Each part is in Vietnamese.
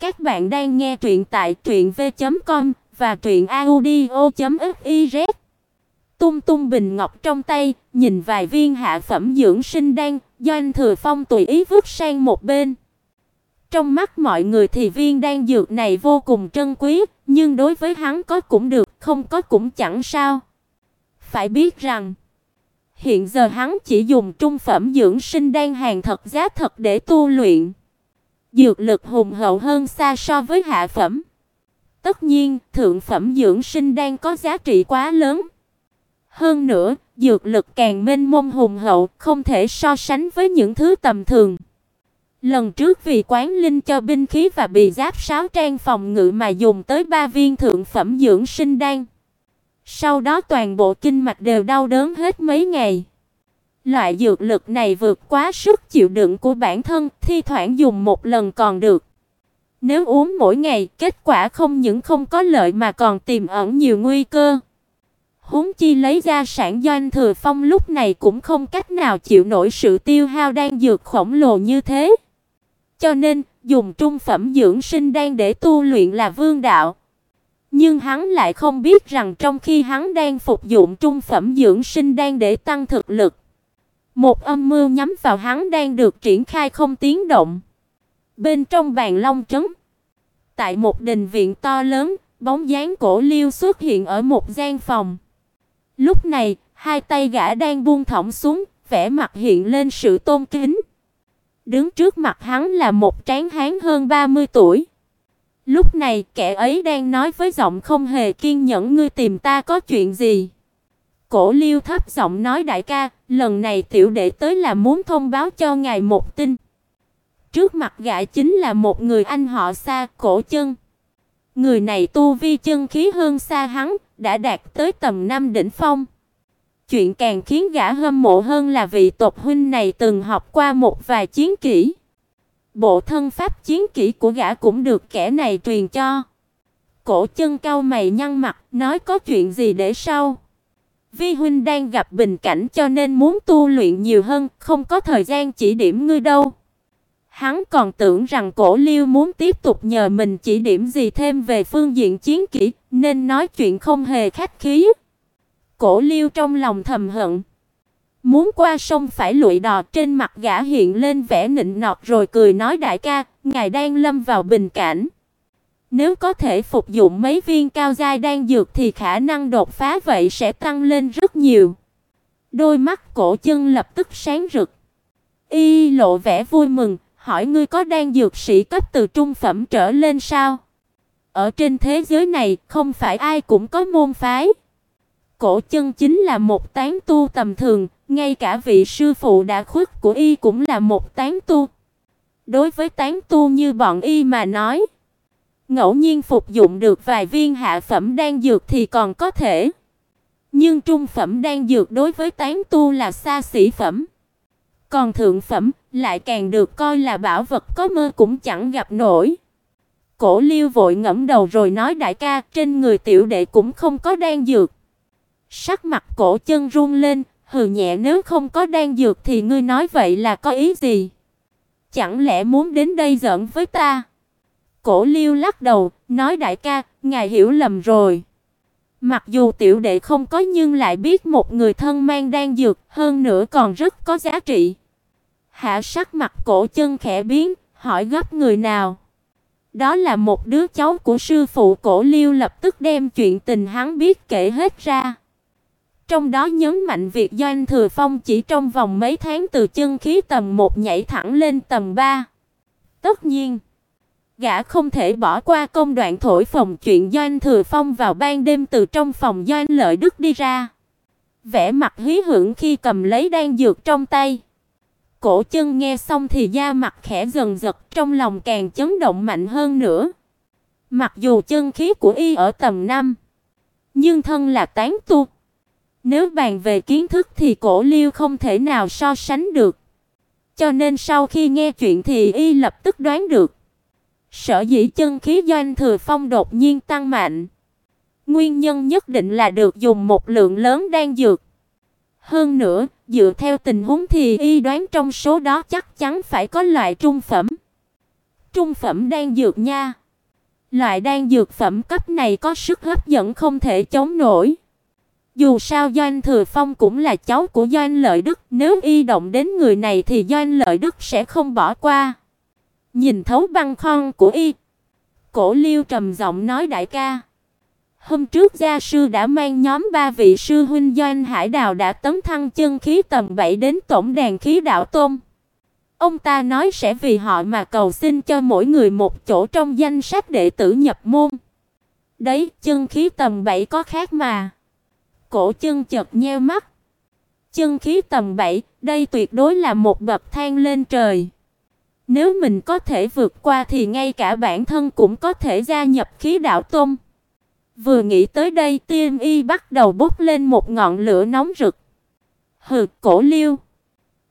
Các bạn đang nghe truyện tại truyệnv.com và truyệnaudio.fiz. Tung tung bình ngọc trong tay, nhìn vài viên hạ phẩm dưỡng sinh đan, Doanh Thừa Phong tùy ý vứt sang một bên. Trong mắt mọi người thì viên đan dược này vô cùng trân quý, nhưng đối với hắn có cũng được, không có cũng chẳng sao. Phải biết rằng, hiện giờ hắn chỉ dùng trung phẩm dưỡng sinh đan hàng thật giá thật để tu luyện. Dược lực hùng hậu hơn xa so với hạ phẩm. Tất nhiên, thượng phẩm dưỡng sinh đan có giá trị quá lớn. Hơn nữa, dược lực càng mênh mông hùng hậu, không thể so sánh với những thứ tầm thường. Lần trước vì quán linh cho binh khí và bị giáp sáo trang phòng ngự mà dùng tới ba viên thượng phẩm dưỡng sinh đan. Sau đó toàn bộ kinh mạch đều đau đớn hết mấy ngày. Loại dược lực này vượt quá sức chịu đựng của bản thân, thi thoảng dùng một lần còn được. Nếu uống mỗi ngày, kết quả không những không có lợi mà còn tiềm ẩn nhiều nguy cơ. Huống chi lấy ra sản doanh thừa phong lúc này cũng không cách nào chịu nổi sự tiêu hao đang dược khổng lồ như thế. Cho nên, dùng trung phẩm dưỡng sinh đan để tu luyện là vương đạo. Nhưng hắn lại không biết rằng trong khi hắn đang phục dụng trung phẩm dưỡng sinh đan để tăng thực lực, một âm mưu nhắm vào hắn đang được triển khai không tiếng động. Bên trong bàn long trấn, tại một đình viện to lớn, bóng dáng cổ Liêu xuất hiện ở một gian phòng. Lúc này, hai tay gã đang buông thõng xuống, vẻ mặt hiện lên sự tôn kính. Đứng trước mặt hắn là một tráng hán hơn 30 tuổi. Lúc này, kẻ ấy đang nói với giọng không hề kiên nhẫn, ngươi tìm ta có chuyện gì? Cổ Liêu thấp giọng nói đại ca, lần này tiểu đệ tới là muốn thông báo cho ngài một tin. Trước mặt gã chính là một người anh họ xa, Cổ Chân. Người này tu vi chân khí hơn xa hắn, đã đạt tới tầm năm đỉnh phong. Chuyện càng khiến gã hâm mộ hơn là vị tộc huynh này từng học qua một vài chiến kỹ. Bộ thân pháp chiến kỹ của gã cũng được kẻ này truyền cho. Cổ chân cau mày nhăn mặt, nói có chuyện gì để sau. Vi huynh đang gặp bình cảnh cho nên muốn tu luyện nhiều hơn, không có thời gian chỉ điểm ngươi đâu. Hắn còn tưởng rằng Cổ Liêu muốn tiếp tục nhờ mình chỉ điểm gì thêm về phương diện chiến kỹ, nên nói chuyện không hề khách khí. Cổ Liêu trong lòng thầm hận. Muốn qua sông phải lụi đò, trên mặt gã hiện lên vẻ nịnh nọt rồi cười nói đại ca, ngài đang lâm vào bình cảnh. Nếu có thể phục dụng mấy viên cao giai đan dược thì khả năng đột phá vậy sẽ tăng lên rất nhiều. Đôi mắt cổ chân lập tức sáng rực. Y lộ vẻ vui mừng, hỏi ngươi có đan dược sĩ cấp từ trung phẩm trở lên sao? Ở trên thế giới này, không phải ai cũng có môn phái. Cổ chân chính là một tán tu tầm thường, ngay cả vị sư phụ đã khuất của y cũng là một tán tu. Đối với tán tu như bọn y mà nói, ngẫu nhiên phục dụng được vài viên hạ phẩm đan dược thì còn có thể. Nhưng trung phẩm đan dược đối với tán tu là xa xỉ phẩm. Còn thượng phẩm lại càng được coi là bảo vật có mơ cũng chẳng gặp nổi. Cổ Liêu vội ngẫm đầu rồi nói đại ca, trên người tiểu đệ cũng không có đan dược. Sắc mặt cổ chân run lên, hừ nhẹ nếu không có đan dược thì ngươi nói vậy là có ý gì? Chẳng lẽ muốn đến đây giỡn với ta? Cổ Liêu lắc đầu, nói đại ca, ngài hiểu lầm rồi. Mặc dù tiểu đệ không có nhưng lại biết một người thân mang đang dược, hơn nữa còn rất có giá trị. Hạ sắc mặt cổ chân khẽ biến, hỏi gấp người nào? Đó là một đứa cháu của sư phụ Cổ Liêu lập tức đem chuyện tình hắn biết kể hết ra. Trong đó nhấn mạnh việc Doanh Thừa Phong chỉ trong vòng mấy tháng từ chân khí tầm 1 nhảy thẳng lên tầm 3. Tất nhiên, gã không thể bỏ qua công đoạn thổi phòng chuyện Doanh Thừa Phong vào ban đêm từ trong phòng Doanh Lợi Đức đi ra. Vẻ mặt hí hưởng khi cầm lấy đan dược trong tay. Cổ chân nghe xong thì da mặt khẽ dần giật, trong lòng càng chấn động mạnh hơn nữa. Mặc dù chân khí của y ở tầm 5, nhưng thân là tán tu. Nếu bàn về kiến thức thì Cổ Liêu không thể nào so sánh được. Cho nên sau khi nghe chuyện thì y lập tức đoán được. Sở dĩ chân khí doanh thừa phong đột nhiên tăng mạnh, nguyên nhân nhất định là được dùng một lượng lớn đan dược. Hơn nữa, dựa theo tình huống thì y đoán trong số đó chắc chắn phải có loại trung phẩm. Trung phẩm đan dược nha. Loại đan dược phẩm cấp này có sức hấp dẫn không thể chống nổi. Dù sao Doanh Thừa Phong cũng là cháu của Doanh Lợi Đức, nếu y động đến người này thì Doanh Lợi Đức sẽ không bỏ qua. Nhìn thấu băng khon của y, Cổ Liêu trầm giọng nói đại ca, hôm trước gia sư đã mang nhóm ba vị sư huynh Doanh Hải Đào đã tấn thăng chân khí tầm 7 đến tổng đàn khí đạo tôn. Ông ta nói sẽ vì họ mà cầu xin cho mỗi người một chỗ trong danh sách đệ tử nhập môn. Đấy, chân khí tầm 7 có khác mà. Cổ chân chợt nheo mắt. Chân khí tầm 7, đây tuyệt đối là một bậc thang lên trời. Nếu mình có thể vượt qua thì ngay cả bản thân cũng có thể gia nhập khí đạo tông. Vừa nghĩ tới đây, Tiêm y bắt đầu bốc lên một ngọn lửa nóng rực. Hừ, Cổ Liêu,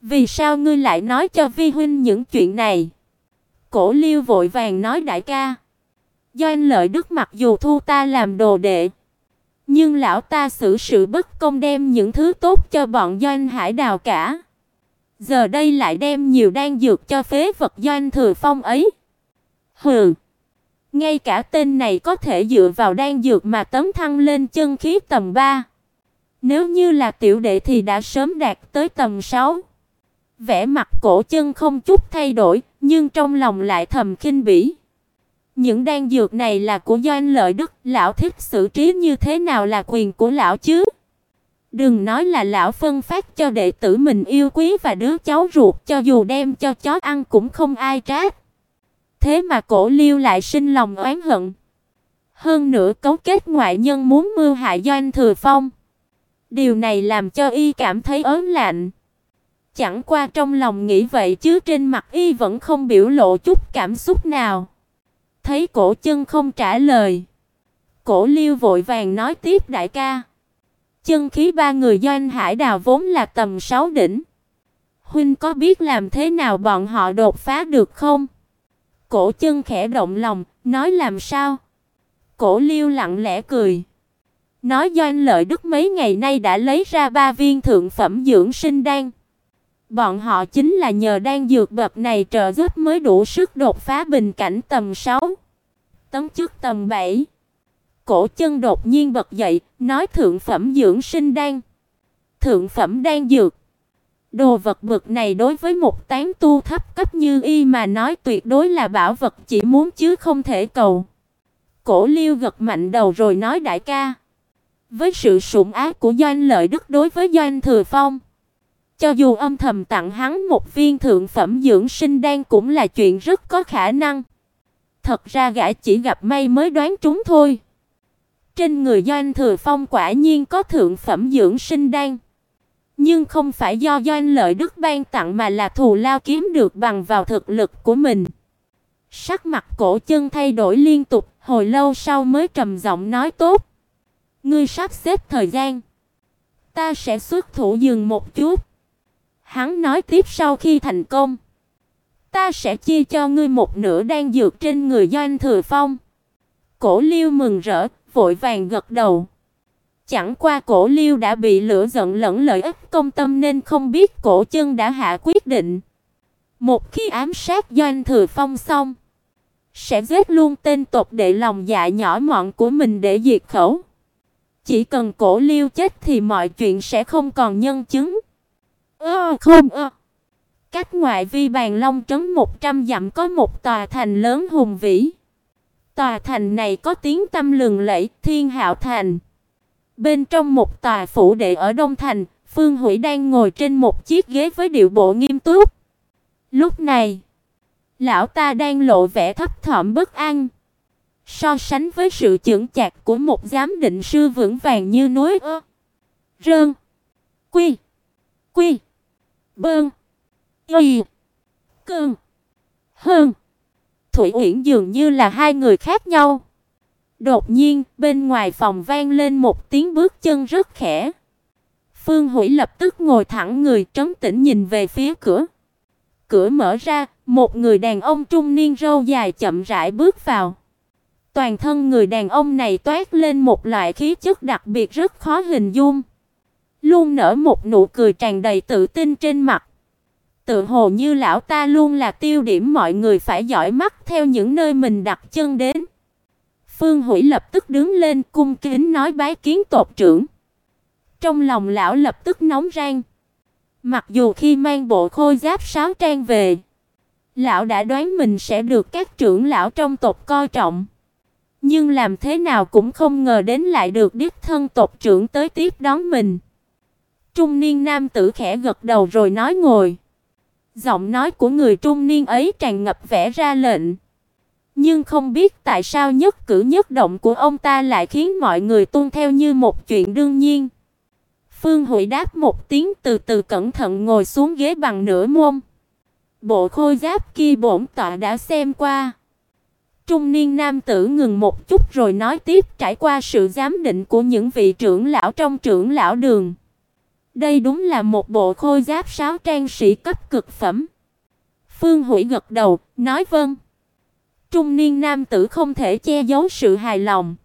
vì sao ngươi lại nói cho vi huynh những chuyện này? Cổ Liêu vội vàng nói đại ca, do anh lợi đức mặc dù thu ta làm đồ đệ, nhưng lão ta xử sự bất công đem những thứ tốt cho bọn Doanh Hải Đào cả. Giờ đây lại đem nhiều đan dược cho phế vật Doanh Thừa Phong ấy. Hừ. Ngay cả tên này có thể dựa vào đan dược mà tấm thăng lên chân khí tầm 3. Nếu như là tiểu đệ thì đã sớm đạt tới tầm 6. Vẻ mặt cổ chân không chút thay đổi, nhưng trong lòng lại thầm khinh bỉ. Những đan dược này là của Doanh Lợi Đức, lão thích xử trí như thế nào là quyền của lão chứ? Đừng nói là lão phân phát cho đệ tử mình yêu quý và đứa cháu ruột, cho dù đem cho chó ăn cũng không ai trách. Thế mà Cổ Liêu lại sinh lòng oán hận. Hơn nữa cấu kết ngoại nhân muốn mưu hại Doanh Thừa Phong. Điều này làm cho y cảm thấy ớn lạnh. Chẳng qua trong lòng nghĩ vậy chứ trên mặt y vẫn không biểu lộ chút cảm xúc nào. Thấy cổ chân không trả lời. Cổ liêu vội vàng nói tiếp đại ca. Chân khí ba người doanh hải đào vốn là tầm 6 đỉnh. Huynh có biết làm thế nào bọn họ đột phá được không? Cổ chân khẽ động lòng, nói làm sao? Cổ liêu lặng lẽ cười. Nói doanh lợi đức mấy ngày nay đã lấy ra ba viên thượng phẩm dưỡng sinh đan. Bọn họ chính là nhờ đan dược bậc này trợ giúp mới đủ sức đột phá bình cảnh tầm 6. Tấm chức tầm 7. Cổ chân đột nhiên bật dậy, nói thượng phẩm dưỡng sinh đan. Thượng phẩm đan dược. Đồ vật bậc này đối với một tán tu thấp cấp như y mà nói tuyệt đối là bảo vật chỉ muốn chứ không thể cầu. Cổ Liêu gật mạnh đầu rồi nói đại ca. Với sự sủng ái của Doanh Lợi Đức đối với Doanh Thừa Phong, cho dù âm thầm tặng hắn một viên thượng phẩm dưỡng sinh đan cũng là chuyện rất có khả năng. Thật ra gã chỉ gặp may mới đoán trúng thôi. Trên người Doanh Thừa Phong quả nhiên có thượng phẩm dưỡng sinh đan. Nhưng không phải do Doanh Lợi Đức ban tặng mà là thù lao kiếm được bằng vào thực lực của mình. Sắc mặt cổ chân thay đổi liên tục, hồi lâu sau mới trầm giọng nói tốt. Ngươi sắp xếp thời gian. Ta sẽ xuất thủ dừng một chút. Hắn nói tiếp sau khi thành công. Ta sẽ chia cho ngươi một nửa đang dược trên người Doanh Thừa Phong. Cổ Liêu mừng rỡ, vội vàng gật đầu. Chẳng qua Cổ Liêu đã bị lửa giận lẫn lợi ích công tâm nên không biết Cổ Chân đã hạ quyết định. Một khi ám sát Doanh Thừa Phong xong, sẽ giết luôn tên tộc đệ lòng dạ nhỏ mọn của mình để diệt khẩu. Chỉ cần Cổ Liêu chết thì mọi chuyện sẽ không còn nhân chứng. Ơ không ơ. Cách ngoại vi bàn long trấn 100 dặm có một tòa thành lớn hùng vĩ. Tòa thành này có tiếng tăm lừng lẫy, Thiên Hạo Thành. Bên trong một tòa phủ đệ ở Đông Thành, Phương Hủy đang ngồi trên một chiếc ghế với điệu bộ nghiêm túc. Lúc này, lão ta đang lộ vẻ thấp thỏm bất an. So sánh với sự chững chạc của một giám định sư vững vàng như núi ơ, rơn, quy, quy, bơn, y, cơn, hơn. Thủy Uyển dường như là hai người khác nhau. Đột nhiên, bên ngoài phòng vang lên một tiếng bước chân rất khẽ. Phương Hủy lập tức ngồi thẳng người, trấn tĩnh nhìn về phía cửa. Cửa mở ra, một người đàn ông trung niên râu dài chậm rãi bước vào. Toàn thân người đàn ông này toát lên một loại khí chất đặc biệt rất khó hình dung. Luôn nở một nụ cười tràn đầy tự tin trên mặt. Tự hồ như lão ta luôn là tiêu điểm mọi người phải dõi mắt theo những nơi mình đặt chân đến. Phương Hủy lập tức đứng lên cung kính nói bái kiến tộc trưởng. Trong lòng lão lập tức nóng rang. Mặc dù khi mang bộ khôi giáp sáo trang về, lão đã đoán mình sẽ được các trưởng lão trong tộc coi trọng. Nhưng làm thế nào cũng không ngờ đến lại được đích thân tộc trưởng tới tiếp đón mình. Trung niên nam tử khẽ gật đầu rồi nói ngồi. Giọng nói của người trung niên ấy tràn ngập vẻ ra lệnh. Nhưng không biết tại sao nhất cử nhất động của ông ta lại khiến mọi người tuân theo như một chuyện đương nhiên. Phương Hủy đáp một tiếng từ từ cẩn thận ngồi xuống ghế bằng nửa mông. Bộ khôi giáp kia bổn tọa đã xem qua. Trung niên nam tử ngừng một chút rồi nói tiếp trải qua sự giám định của những vị trưởng lão trong trưởng lão đường. Đây đúng là một bộ khôi giáp sáo trang sĩ cấp cực phẩm. Phương Hủy gật đầu, nói vâng. Trung niên nam tử không thể che giấu sự hài lòng.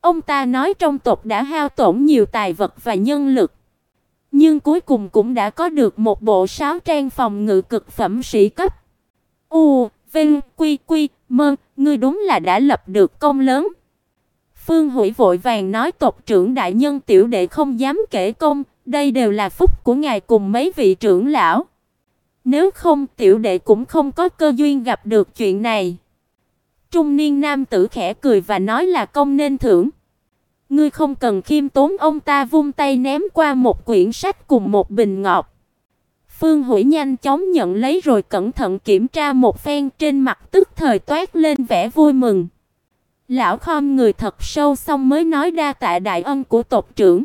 Ông ta nói trong tộc đã hao tổn nhiều tài vật và nhân lực, nhưng cuối cùng cũng đã có được một bộ sáo trang phòng ngự cực phẩm sĩ cấp. U, Vinh, Quy Quy, Mơ, ngươi đúng là đã lập được công lớn. Phương Hủy vội vàng nói tộc trưởng đại nhân tiểu đệ không dám kể công, đây đều là phúc của ngài cùng mấy vị trưởng lão. Nếu không tiểu đệ cũng không có cơ duyên gặp được chuyện này. Trung niên nam tử khẽ cười và nói là công nên thưởng. Ngươi không cần khiêm tốn ông ta vung tay ném qua một quyển sách cùng một bình ngọc. Phương Hủy nhanh chóng nhận lấy rồi cẩn thận kiểm tra một phen trên mặt tức thời toát lên vẻ vui mừng. Lão khom người thật sâu xong mới nói đa tạ đại ân của tộc trưởng.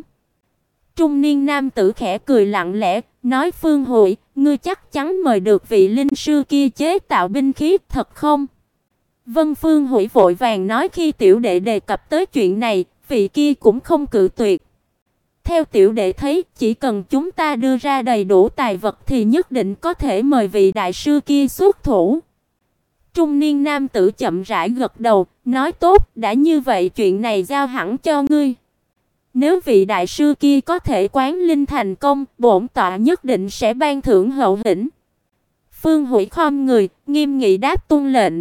Trung niên nam tử khẽ cười lặng lẽ, nói Phương Hội, ngươi chắc chắn mời được vị linh sư kia chế tạo binh khí thật không? Vân Phương Hội vội vàng nói khi tiểu đệ đề cập tới chuyện này, vị kia cũng không cự tuyệt. Theo tiểu đệ thấy, chỉ cần chúng ta đưa ra đầy đủ tài vật thì nhất định có thể mời vị đại sư kia xuất thủ. Trung niên nam tử chậm rãi gật đầu, nói tốt, đã như vậy chuyện này giao hẳn cho ngươi. Nếu vị đại sư kia có thể quán linh thành công, bổn tọa nhất định sẽ ban thưởng hậu hĩnh. Phương Hủy khom người, nghiêm nghị đáp tuân lệnh.